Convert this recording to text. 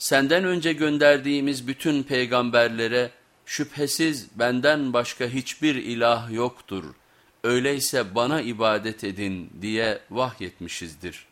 Senden önce gönderdiğimiz bütün peygamberlere şüphesiz benden başka hiçbir ilah yoktur. Öyleyse bana ibadet edin diye vahyetmişizdir.''